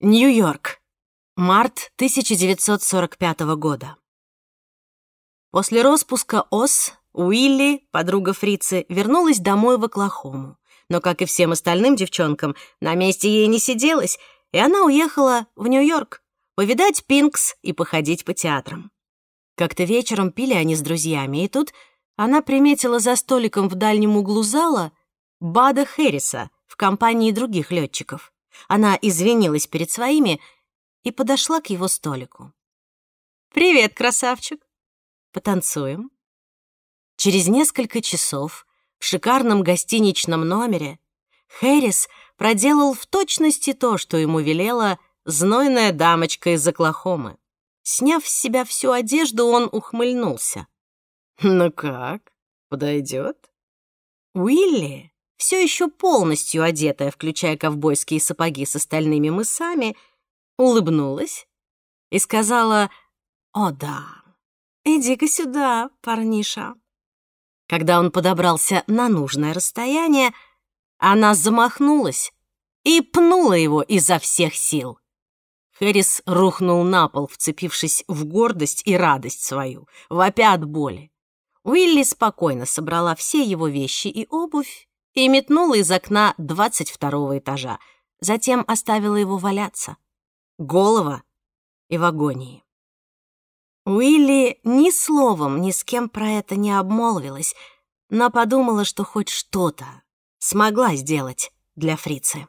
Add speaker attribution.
Speaker 1: Нью-Йорк. Март 1945 года. После распуска ОС Уилли, подруга Фрицы, вернулась домой в Оклахому. Но, как и всем остальным девчонкам, на месте ей не сиделось, и она уехала в Нью-Йорк повидать Пинкс и походить по театрам. Как-то вечером пили они с друзьями, и тут она приметила за столиком в дальнем углу зала Бада Хэрриса в компании других летчиков. Она извинилась перед своими и подошла к его столику. «Привет, красавчик! Потанцуем?» Через несколько часов в шикарном гостиничном номере Хэрис проделал в точности то, что ему велела знойная дамочка из Оклахомы. Сняв с себя всю одежду, он ухмыльнулся. «Ну как, подойдет?» Уилли все еще полностью одетая, включая ковбойские сапоги с остальными мысами, улыбнулась и сказала «О да, иди-ка сюда, парниша». Когда он подобрался на нужное расстояние, она замахнулась и пнула его изо всех сил. Хэрис рухнул на пол, вцепившись в гордость и радость свою, вопя от боли. Уилли спокойно собрала все его вещи и обувь и метнула из окна двадцать второго этажа. Затем оставила его валяться. Голова и в агонии. Уилли ни словом ни с кем про это не обмолвилась, но подумала, что хоть что-то смогла сделать для фрицы.